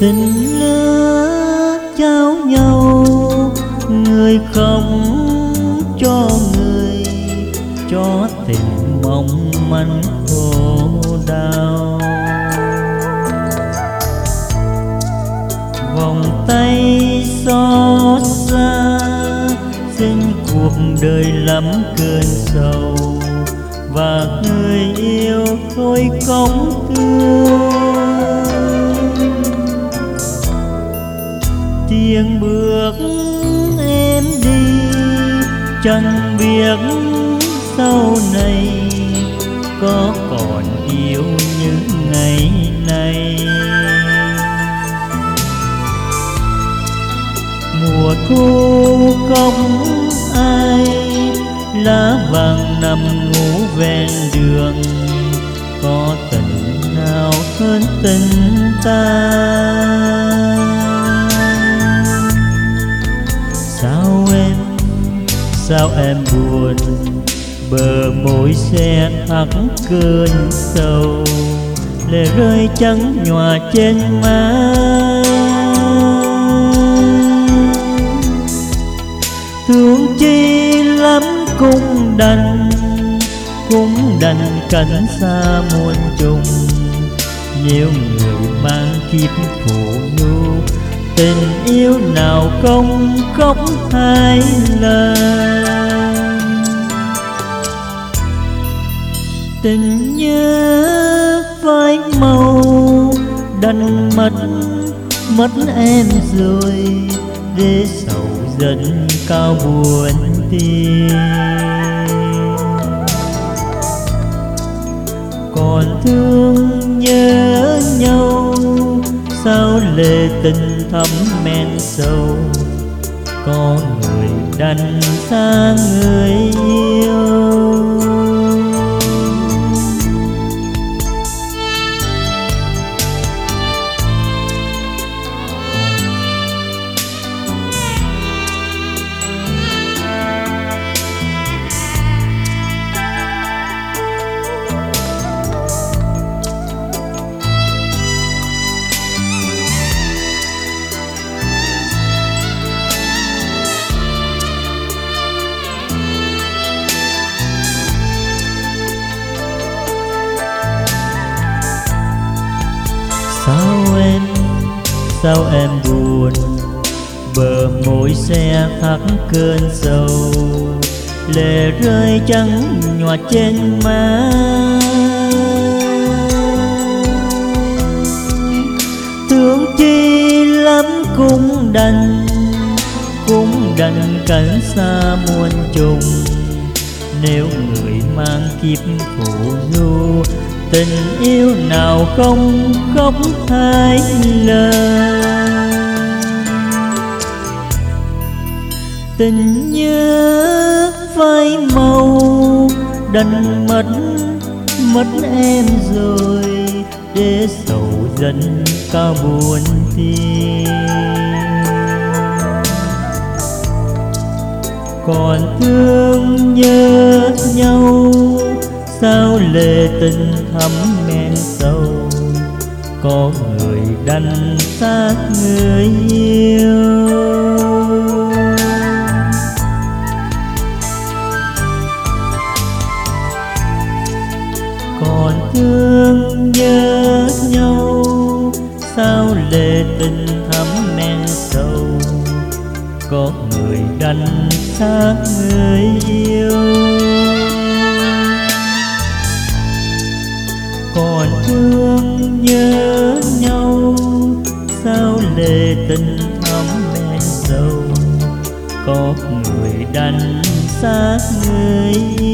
tình lứa trao nhau, người không cho người, cho tình mong manh khổ đau. Vòng tay xót xa, xin cuộc đời lắm cơn sầu, và người yêu thôi không thương. Bước em đi, chẳng biết sau này có còn yêu như ngày nay. Mùa thu không ai, lá vàng nằm ngủ ven đường, có tình nào hơn tình ta? Sao em buồn? Bờ môi xe thắt cơn sầu, lệ rơi trắng nhòa trên má. Thương chi lắm cũng đành cũng đành cảnh xa muôn trùng. Nhiều người mang kiếp phụ nhu tình yêu nào không khóc hai lần. Tình nhớ phai màu, đành mất mất em rồi, để sầu dần cao buồn tim còn thương nhớ nhau, sao lệ tình thấm men sâu. Có người đành xa người yêu. Sao em sao em buồn? Bờ môi xe thắt cơn sầu. Lệ rơi trắng nhòa trên má. Thương chi lắm cũng đành cũng đành cảnh xa muôn trùng. Nếu người mang kiếp phụ du tình yêu nào không khóc hai lần tình nhớ phai màu đành mất mất em rồi, để sầu dần ta buồn tim còn thương nhớ nhau sao lệ tình thắm men sâu? Có người đành xác người yêu. Còn thương nhớ nhau, sao lệ tình thắm men sâu? Có người đành xác người yêu. Còn thương nhớ nhau. Sao lệ tình thắm men sâu có người đành xác người yêu